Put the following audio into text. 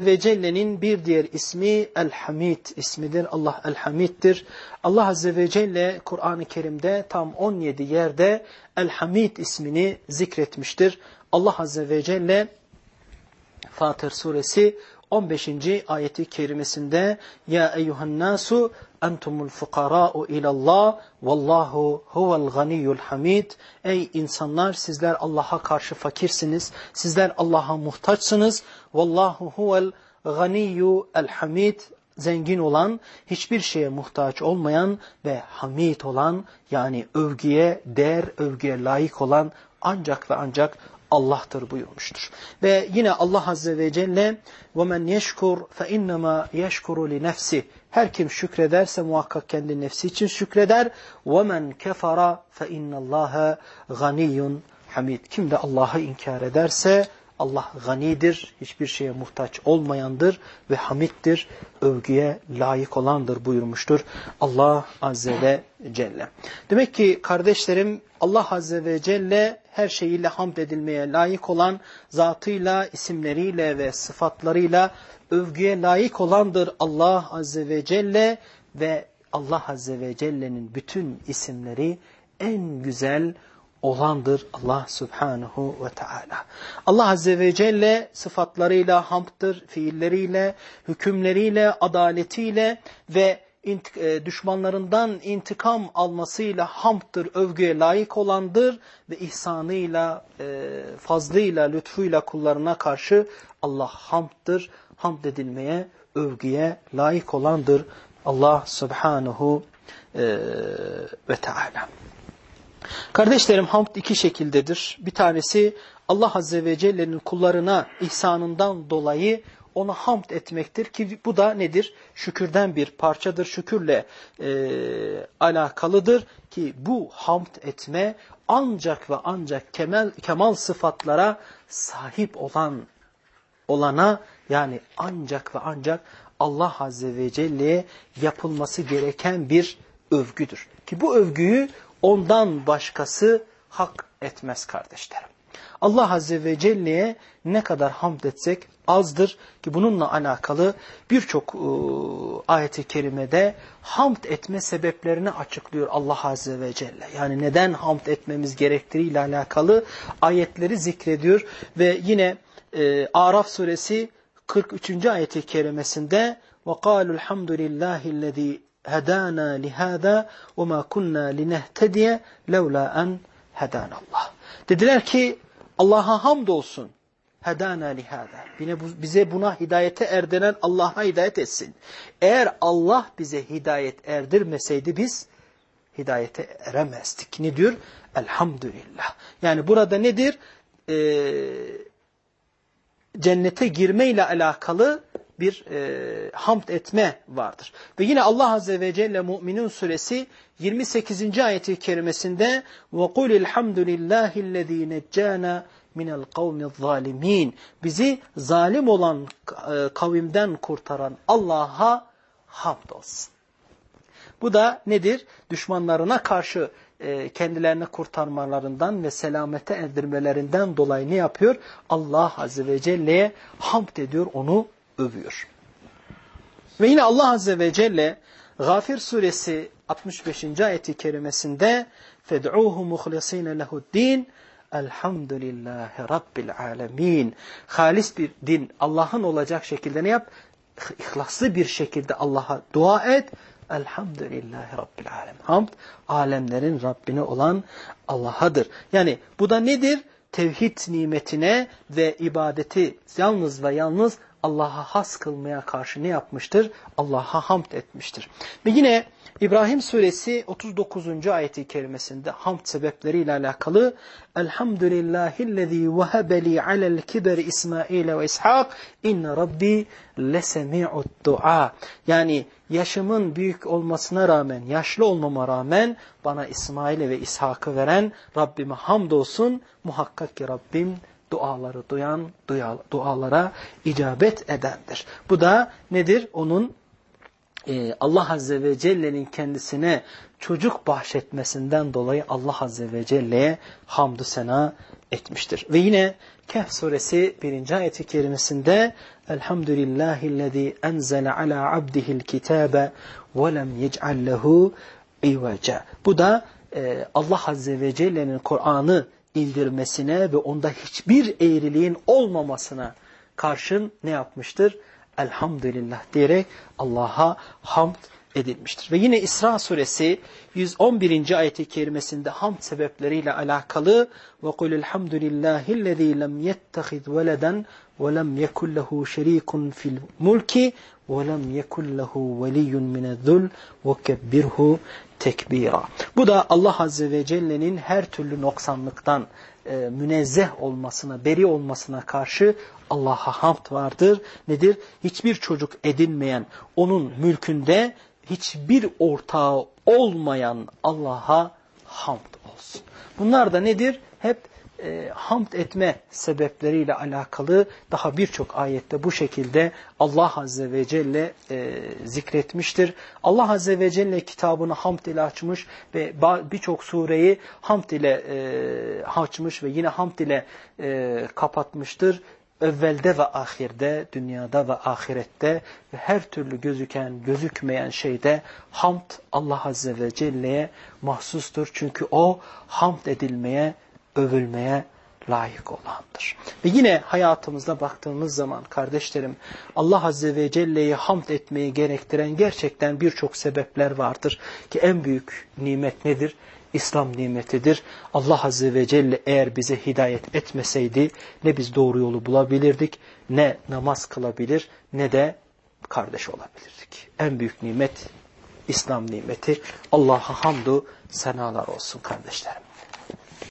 ve Celle'nin bir diğer ismi El-Hamid ismidir. Allah El-Hamid'dir. Allah Azze ve Celle Kur'an-ı Kerim'de tam 17 yerde El-Hamid ismini zikretmiştir. Allah Azze ve Celle Fatır suresi 15. ayeti kerimesinde Ya eyyuhan nasu entumul fukara'u ilallah vallahu huvel ganiyyul hamid Ey insanlar sizler Allah'a karşı fakirsiniz. Sizler Allah'a muhtaçsınız. Vallahu huvel ganiyyu el hamid zengin olan, hiçbir şeye muhtaç olmayan ve hamid olan yani övgüye değer, övgüye layık olan ancak ve ancak Allah'tır buyurmuştur. Ve yine Allah Azze ve Celle وَمَنْ يَشْكُرْ فَاِنَّمَا يَشْكُرُ لِنَفْسِ Her kim şükrederse muhakkak kendi nefsi için şükreder. وَمَنْ كَفَرَ فَاِنَّ اللّٰهَ غَنِيٌّ hamid. Kim de Allah'ı inkar ederse Allah ganidir, hiçbir şeye muhtaç olmayandır ve hamiddir, övgüye layık olandır buyurmuştur Allah Azze ve Celle. Demek ki kardeşlerim Allah Azze ve Celle her şeyiyle hamd edilmeye layık olan zatıyla, isimleriyle ve sıfatlarıyla övgüye layık olandır Allah Azze ve Celle ve Allah Azze ve Celle'nin bütün isimleri en güzel olandır Allah Subhanahu ve Teala. Allah Azze ve Celle sıfatlarıyla, hamdtır, fiilleriyle, hükümleriyle, adaletiyle ve e, düşmanlarından intikam almasıyla hamdtır, övgüye layık olandır ve ihsanıyla, e, fazlıyla, lütfuyla kullarına karşı Allah hamdtır, hamd edilmeye, övgüye layık olandır Allah Subhanahu e, ve Teala. Kardeşlerim hamd iki şekildedir. Bir tanesi Allah Azze ve Celle'nin kullarına ihsanından dolayı ona hamd etmektir ki bu da nedir? Şükürden bir parçadır, şükürle e, alakalıdır ki bu hamd etme ancak ve ancak kemal, kemal sıfatlara sahip olan olana yani ancak ve ancak Allah Azze ve Celle'ye yapılması gereken bir övgüdür. Ki bu övgüyü ondan başkası hak etmez kardeşlerim. Allah Azze ve Celle'ye ne kadar hamd etsek azdır ki bununla alakalı birçok e, ayeti kerimede hamd etme sebeplerini açıklıyor Allah Azze ve Celle. Yani neden hamd etmemiz gerektiğiyle alakalı ayetleri zikrediyor ve yine e, Araf suresi 43. ayeti kerimesinde وَقَالُوا الْحَمْدُ لِلّٰهِ الَّذ۪ي hedana lihada ve ma kunna linehtediye levla en hedana Allah. Dediler ki Allah'a hamdolsun. Hedana lihada. Bize buna hidayete erdiren Allah'a hidayet etsin. Eğer Allah bize hidayet erdirmeseydi biz hidayete eremezdik. Ne diyor? Elhamdülillah. Yani burada nedir? Ee, cennete girme ile alakalı bir e, hamd etme vardır. Ve yine Allah Azze ve Celle Mü'minun suresi 28. ayeti kerimesinde وَقُلِ الْحَمْدُ لِلّٰهِ الَّذ۪ي نَجَّانَا minel kavmi zalimin. Bizi zalim olan e, kavimden kurtaran Allah'a hamd olsun. Bu da nedir? Düşmanlarına karşı e, kendilerini kurtarmalarından ve selamete erdirmelerinden dolayı ne yapıyor? Allah Azze ve Celle'ye hamd ediyor, onu övüyor. Ve yine Allah Azze ve Celle Gafir suresi 65. ayeti kerimesinde فَدْعُوهُ مُخْلِص۪ينَ لَهُ الدِّينَ Elhamdülillahi Rabbil alemin. Halis bir din Allah'ın olacak şekilde ne yap? İhlaslı bir şekilde Allah'a dua et. Elhamdülillahi Rabbil alemin. Hamd alemlerin Rabbine olan Allah'adır. Yani bu da nedir? Tevhid nimetine ve ibadeti yalnız ve yalnız Allah'a has kılmaya karşı ne yapmıştır? Allah'a hamd etmiştir. Ve yine İbrahim suresi 39. ayeti kerimesinde hamd sebepleriyle alakalı Elhamdülillahillezî vehebeli alel kiberi İsmail ve İshak inne rabbi lesemi'ud dua. Yani yaşımın büyük olmasına rağmen, yaşlı olmama rağmen bana İsmail'e ve İshak'ı veren Rabbime hamdolsun. Muhakkak ki Rabbim duaları duyan, dualara icabet edendir. Bu da nedir? Onun e, Allah Azze ve Celle'nin kendisine çocuk bahşetmesinden dolayı Allah Azze ve Celle'ye hamdü sena etmiştir. Ve yine Kehf suresi 1. ayeti kerimesinde Elhamdülillahillezî enzele ala abdihil kitabe ve lem yec'al lehu iveca. Bu da e, Allah Azze ve Celle'nin Kur'an'ı indirmesine ve onda hiçbir eğriliğin olmamasına karşın ne yapmıştır? Elhamdülillah diyerek Allah'a hamd edilmiştir. Ve yine İsra suresi 111. ayeti kerimesinde hamd sebepleriyle alakalı ve kul elhamdülillahi'llezî lem yettehiz veleden ve lem yekun lehu şerikun fil mulki lem yekun lehu veliyyun minezzul ve kebbirhu tekbira. Bu da Allah Azze ve Celle'nin her türlü noksanlıktan e, münezzeh olmasına, beri olmasına karşı Allah'a hamd vardır. Nedir? Hiçbir çocuk edinmeyen, onun mülkünde hiçbir ortağı olmayan Allah'a hamd olsun. Bunlar da nedir? Hep e, hamd etme sebepleriyle alakalı daha birçok ayette bu şekilde Allah Azze ve Celle e, zikretmiştir. Allah Azze ve Celle kitabını hamd ile açmış ve birçok sureyi hamd ile e, açmış ve yine hamd ile e, kapatmıştır evvelde ve ahirde, dünyada ve ahirette ve her türlü gözüken, gözükmeyen şeyde hamd Allah Azze ve Celle'ye mahsustur. Çünkü o hamd edilmeye, övülmeye layık olandır. Ve yine hayatımızda baktığımız zaman kardeşlerim Allah Azze ve Celle'yi hamd etmeyi gerektiren gerçekten birçok sebepler vardır. Ki en büyük nimet nedir? İslam nimetidir. Allah Azze ve Celle eğer bize hidayet etmeseydi ne biz doğru yolu bulabilirdik, ne namaz kılabilir, ne de kardeş olabilirdik. En büyük nimet İslam nimeti. Allah'a hamdu senalar olsun kardeşlerim.